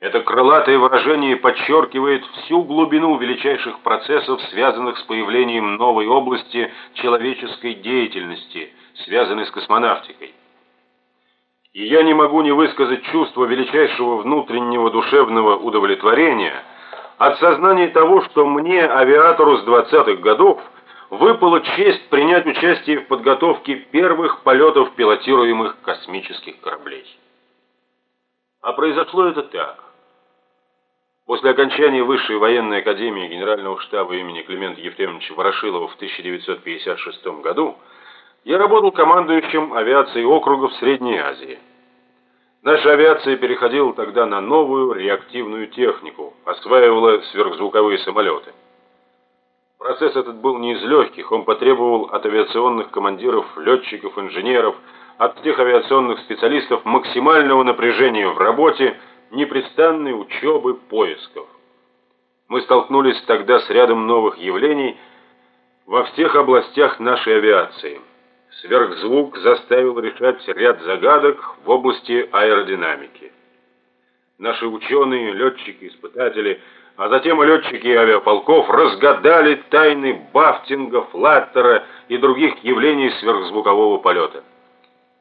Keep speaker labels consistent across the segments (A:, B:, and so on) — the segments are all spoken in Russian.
A: Это крылатое выражение подчеркивает всю глубину величайших процессов, связанных с появлением новой области человеческой деятельности, связанной с космонавтикой. И я не могу не высказать чувство величайшего внутреннего душевного удовлетворения от сознания того, что мне, авиатору с 20-х годов, выпала честь принять участие в подготовке первых полетов пилотируемых космических кораблей. А произошло это так. После окончания Высшей военной академии Генерального штаба имени Климента Ефремовича Ворошилова в 1956 году я работал командующим авиацией округов Средней Азии. Наша авиация переходила тогда на новую реактивную технику, осваивала сверхзвуковые самолеты. Процесс этот был не из легких, он потребовал от авиационных командиров, летчиков, инженеров, от тех авиационных специалистов максимального напряжения в работе, непрестанной учебы, поисков. Мы столкнулись тогда с рядом новых явлений во всех областях нашей авиации. Сверхзвук заставил решать ряд загадок в области аэродинамики. Наши ученые, летчики, испытатели, а затем и летчики авиаполков разгадали тайны бафтинга, флаттера и других явлений сверхзвукового полета.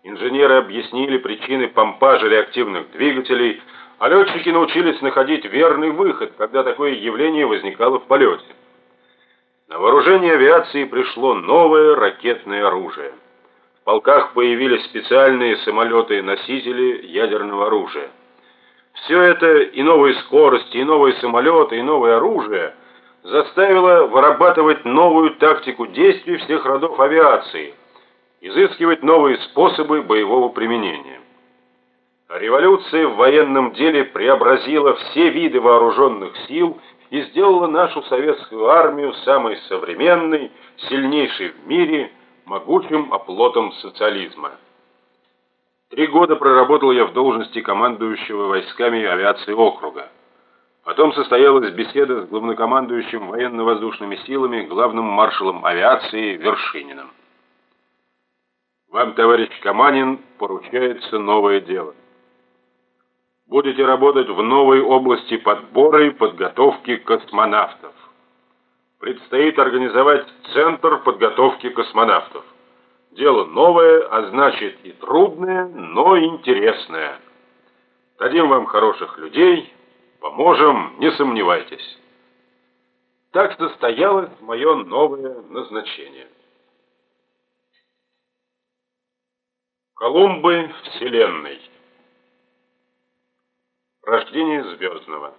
A: Инженеры объяснили причины помпажа реактивных двигателей, а летчики научились находить верный выход, когда такое явление возникало в полете. На вооружение авиации пришло новое ракетное оружие. В полках появились специальные самолеты-носители ядерного оружия. Все это и новые скорости, и новые самолеты, и новое оружие заставило вырабатывать новую тактику действий всех родов авиации, изыскивать новые способы боевого применения. Революция в военном деле преобразила все виды вооруженных сил и сделала нашу советскую армию самой современной, сильнейшей в мире, могучим оплотом социализма. Три года проработал я в должности командующего войсками авиации округа. Потом состоялась беседа с главнокомандующим военно-воздушными силами, главным маршалом авиации Вершининым. Вам, товарищ Каманин, поручается новое дело будете работать в новой области подбора и подготовки космонавтов. Предстоит организовать Центр подготовки космонавтов. Дело новое, а значит и трудное, но интересное. Дадим вам хороших людей, поможем, не сомневайтесь. Так состоялось мое новое назначение. Колумбы Вселенной Рождение звездного.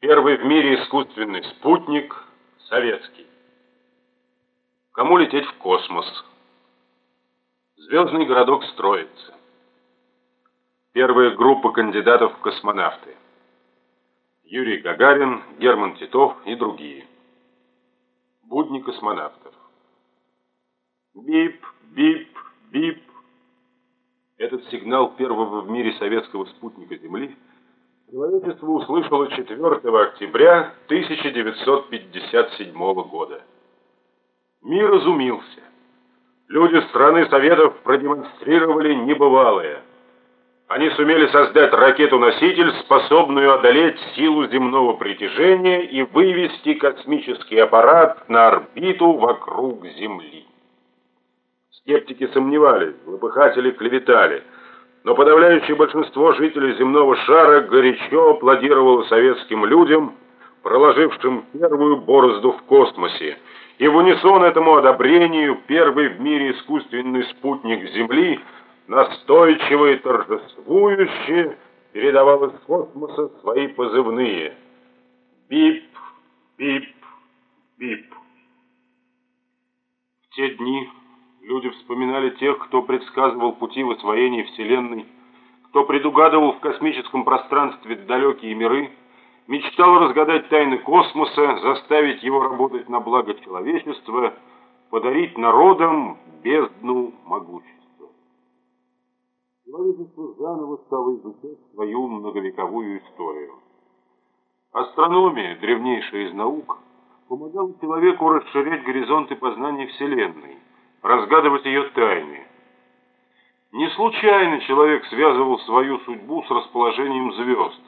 A: Первый в мире искусственный спутник советский. Кому лететь в космос? Звездный городок строится. Первая группа кандидатов в космонавты. Юрий Гагарин, Герман Титов и другие. Будни космонавтов. Бип, бип, бип. Этот сигнал первого в мире советского спутника Земли человечество услышало 4 октября 1957 года. Мир изумился. Люди страны Советов продемонстрировали небывалое. Они сумели создать ракету-носитель, способную одолеть силу земного притяжения и вывести космический аппарат на орбиту вокруг Земли. Скептики сомневались, злопыхатели клеветали, но подавляющее большинство жителей земного шара горячо аплодировало советским людям, проложившим первую борозду в космосе, и в унисон этому одобрению первый в мире искусственный спутник Земли настойчиво и торжествующе передавал из космоса свои позывные «Бип, бип, бип». В те дни Люди вспоминали тех, кто предсказывал пути в освоении Вселенной, кто предугадывал в космическом пространстве далекие миры, мечтал разгадать тайны космоса, заставить его работать на благо человечества, подарить народам бездну могущества. Человечество заново стало изучать свою многовековую историю. Астрономия, древнейшая из наук, помогала человеку расширять горизонты познания Вселенной разгадывать ее тайны. Не случайно человек связывал свою судьбу с расположением звезд.